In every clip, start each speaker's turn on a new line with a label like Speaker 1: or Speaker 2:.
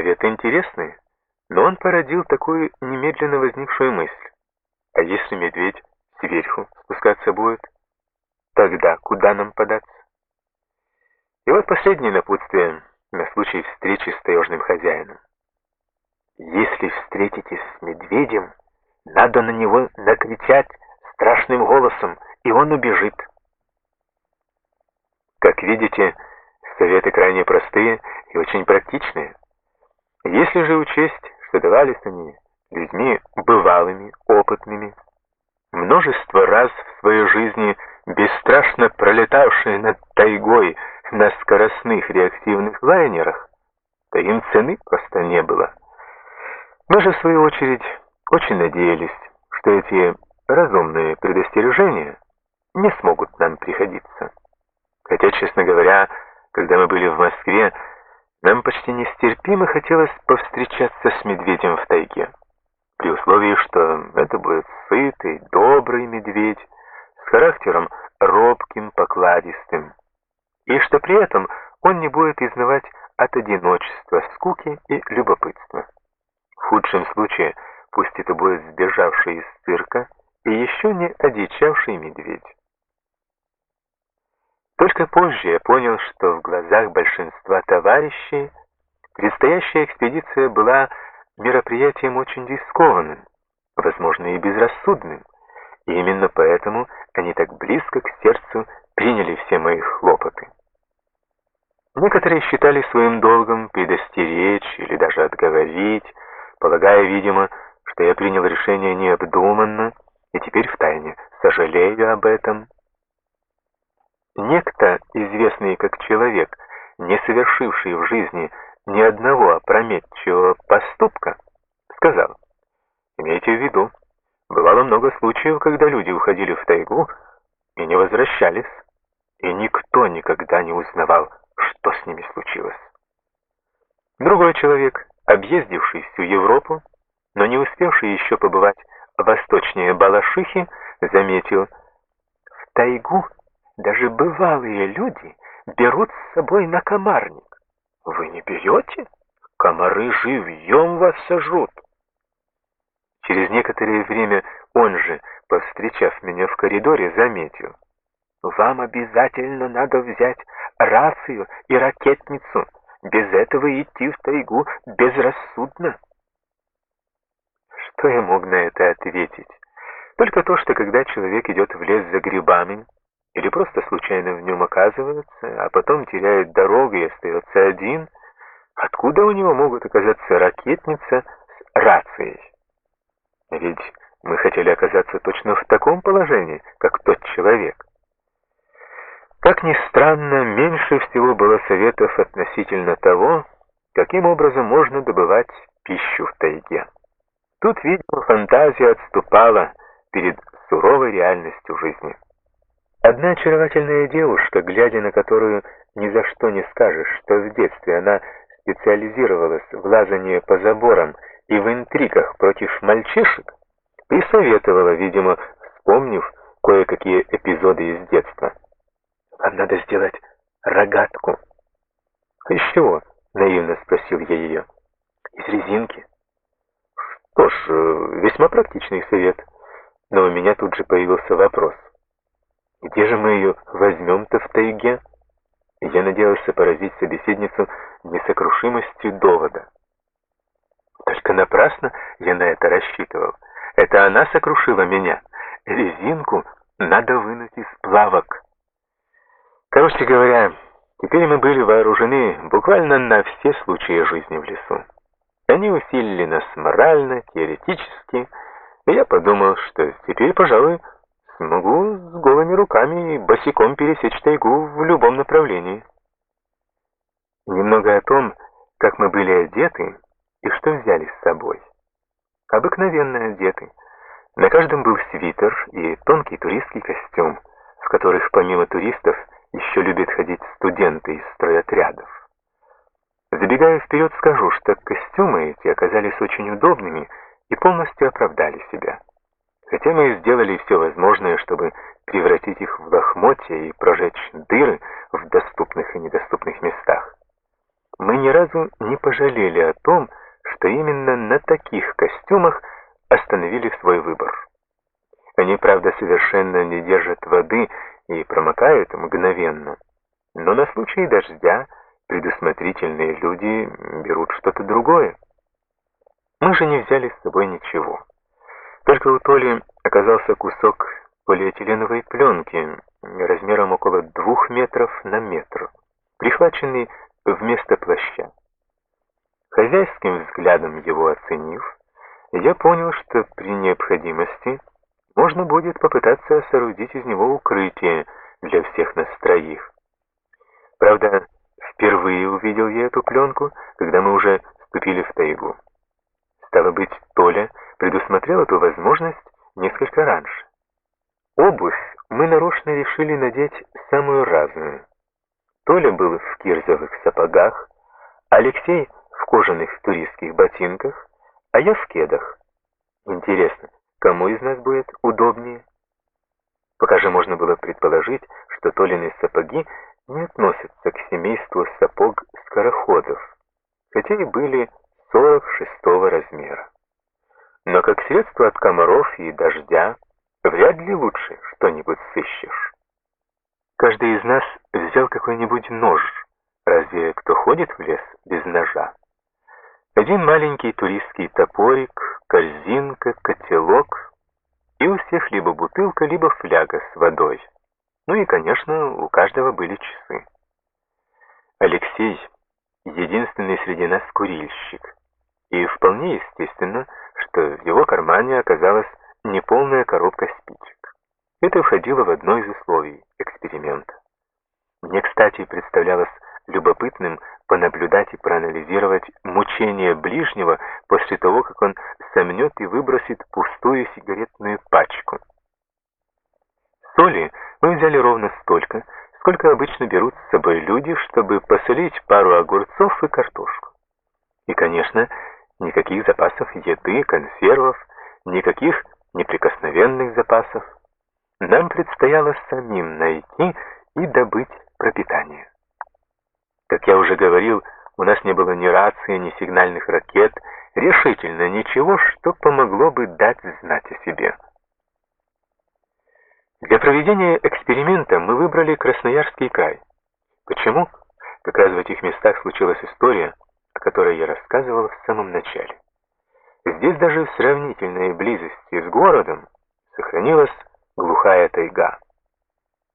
Speaker 1: советы интересные, но он породил такую немедленно возникшую мысль. А если медведь сверху спускаться будет, тогда куда нам податься? И вот последнее напутствие на случай встречи с таежным хозяином. Если встретитесь с медведем, надо на него накричать страшным голосом, и он убежит. Как видите, советы крайне простые и очень практичные. Если же учесть, что давались они людьми бывалыми, опытными, множество раз в своей жизни бесстрашно пролетавшие над тайгой на скоростных реактивных лайнерах, то им цены просто не было. Мы же, в свою очередь, очень надеялись, что эти разумные предостережения не смогут нам пригодиться. Хотя, честно говоря, когда мы были в Москве, нам почти нестерпимо хотелось повстречаться с медведем в тайге. При условии, что это будет сытый, добрый медведь, с характером робким, покладистым, и что при этом он не будет изнывать от одиночества, скуки и любопытства. В худшем случае, пусть это будет сбежавший из цирка и еще не одичавший медведь. Только позже я понял, что в глазах большинства товарищей предстоящая экспедиция была мероприятием очень рискованным, возможно, и безрассудным, и именно поэтому они так близко к сердцу приняли все мои хлопоты. Некоторые считали своим долгом предостеречь или даже отговорить, полагая, видимо, что я принял решение необдуманно и теперь втайне сожалею об этом. Некто, известный как человек, не совершивший в жизни ни одного опрометчивого поступка, сказал, имейте в виду, бывало много случаев, когда люди уходили в тайгу и не возвращались, и никто никогда не узнавал, что с ними случилось. Другой человек, объездивший всю Европу, но не успевший еще побывать восточнее Балашихи, заметил, в тайгу даже бывалые люди берут с собой на комарник. Вы не берете? Комары живьем вас сожрут. Через некоторое время он же, повстречав меня в коридоре, заметил. Вам обязательно надо взять рацию и ракетницу. Без этого идти в тайгу безрассудно. Что я мог на это ответить? Только то, что когда человек идет в лес за грибами, или просто случайно в нем оказывается, а потом теряет дорогу и остается один, откуда у него могут оказаться ракетница с рацией? Ведь мы хотели оказаться точно в таком положении, как тот человек. Как ни странно, меньше всего было советов относительно того, каким образом можно добывать пищу в тайге. Тут, видимо, фантазия отступала перед суровой реальностью жизни. Одна очаровательная девушка, глядя на которую ни за что не скажешь, что в детстве она специализировалась в лазании по заборам и в интригах против мальчишек, присоветовала, видимо, вспомнив кое-какие эпизоды из детства. «Вам надо сделать рогатку». «Из чего?» — наивно спросил я ее. «Из резинки». Что ж, э, весьма практичный совет. Но у меня тут же появился вопрос. Где же мы ее возьмем-то в тайге? Я надеялся поразить собеседницу несокрушимостью довода. Только напрасно я на это рассчитывал. Это она сокрушила меня. Резинку надо вынуть из плавок. Короче говоря, теперь мы были вооружены буквально на все случаи жизни в лесу. Они усилили нас морально, теоретически, и я подумал, что теперь, пожалуй, Могу с голыми руками и босиком пересечь тайгу в любом направлении. Немного о том, как мы были одеты и что взяли с собой. Обыкновенно одеты. На каждом был свитер и тонкий туристский костюм, в которых помимо туристов еще любят ходить студенты из стройотрядов. Забегая вперед, скажу, что костюмы эти оказались очень удобными и полностью оправдали себя. Хотя мы сделали все возможное, чтобы превратить их в лохмотья и прожечь дыры в доступных и недоступных местах. мы ни разу не пожалели о том, что именно на таких костюмах остановили свой выбор. Они, правда, совершенно не держат воды и промокают мгновенно, но на случай дождя предусмотрительные люди берут что-то другое. Мы же не взяли с собой ничего. Только у Толи оказался кусок полиэтиленовой пленки размером около двух метров на метр, прихваченный вместо плаща. Хозяйским взглядом его оценив, я понял, что при необходимости можно будет попытаться соорудить из него укрытие для всех нас троих. Правда, впервые увидел я эту пленку, когда мы уже вступили в тайгу. Стало быть, Толя предусмотрел эту возможность несколько раньше. Обувь мы нарочно решили надеть самую разную. Толя был в кирзовых сапогах, Алексей в кожаных туристских ботинках, а я в кедах. Интересно, кому из нас будет удобнее? Пока же можно было предположить, что Толины сапоги не относятся к семейству сапог скороходов, хотя и были 46 размера. Но как средство от комаров и дождя вряд ли лучше что-нибудь сыщешь. Каждый из нас взял какой-нибудь нож. Разве кто ходит в лес без ножа? Один маленький туристский топорик, корзинка, котелок, и у всех либо бутылка, либо фляга с водой. Ну и, конечно, у каждого были часы. Алексей — единственный среди нас курильщик, и вполне естественно, что в его кармане оказалась неполная коробка спичек. Это входило в одно из условий эксперимента. Мне, кстати, представлялось любопытным понаблюдать и проанализировать мучения ближнего после того, как он сомнет и выбросит пустую сигаретную пачку. Соли мы взяли ровно столько, сколько обычно берут с собой люди, чтобы посолить пару огурцов и картошку. И, конечно, никаких запасов еды, консервов, никаких неприкосновенных запасов. Нам предстояло самим найти и добыть пропитание. Как я уже говорил, у нас не было ни рации, ни сигнальных ракет, решительно ничего, что помогло бы дать знать о себе. Для проведения эксперимента мы выбрали Красноярский край. Почему? Как раз в этих местах случилась история, о которой я рассказывал в самом начале. Здесь даже в сравнительной близости с городом сохранилась глухая тайга.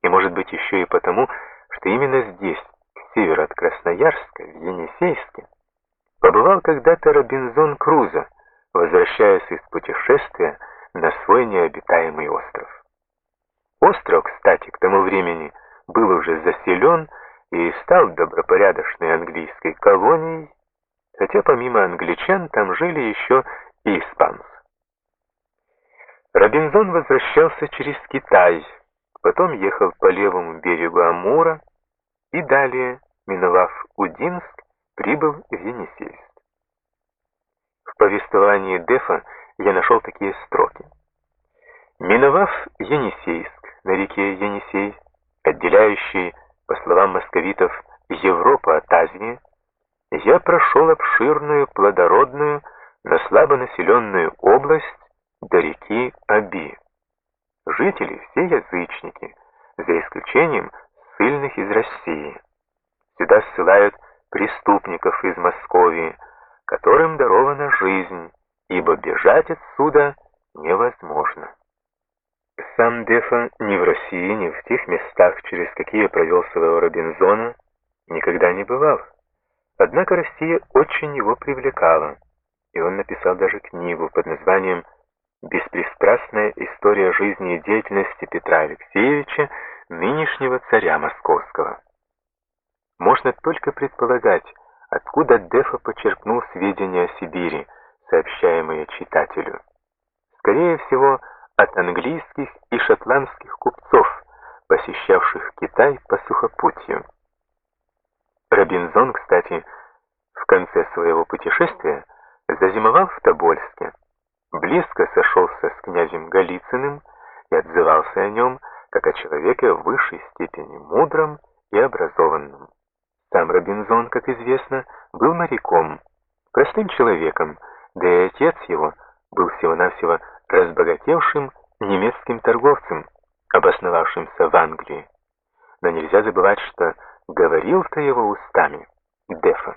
Speaker 1: И может быть еще и потому, что именно здесь, к северу от Красноярска, в Енисейске, побывал когда-то Робинзон Крузо, возвращаясь из путешествия на свой необитаемый остров. Остров, кстати, к тому времени был уже заселен и стал добропорядочной английской колонией, хотя помимо англичан там жили еще и испанцы. Робинзон возвращался через Китай, потом ехал по левому берегу Амура и далее, миновав Удинск, прибыл в Енисейск. В повествовании Дефа я нашел такие строки. Миновав Енисейск на реке Енисей, отделяющий, по словам московитов, Европу от Азии, я прошел обширную, плодородную, но слабонаселенную область до реки Аби. Жители все язычники, за исключением ссыльных из России. Сюда ссылают преступников из Московии, которым дарована жизнь, ибо бежать отсюда невозможно. Сам Дефа ни в России, ни в тех местах, через какие провел своего Робинзона, никогда не бывал. Однако Россия очень его привлекала, и он написал даже книгу под названием «Беспристрастная история жизни и деятельности Петра Алексеевича, нынешнего царя Московского». Можно только предполагать, откуда Дефа почерпнул сведения о Сибири, сообщаемые читателю. Скорее всего, от английских и шотландских купцов, посещавших Китай по сухопутью. Робинзон, кстати, в конце своего путешествия зазимовал в Тобольске, близко сошелся с князем Голицыным и отзывался о нем как о человеке в высшей степени мудром и образованном. Сам Робинзон, как известно, был моряком, простым человеком, да и отец его был всего-навсего разбогатевшим немецким торговцем, обосновавшимся в Англии. Но нельзя забывать, что говорил-то его устами Дефа.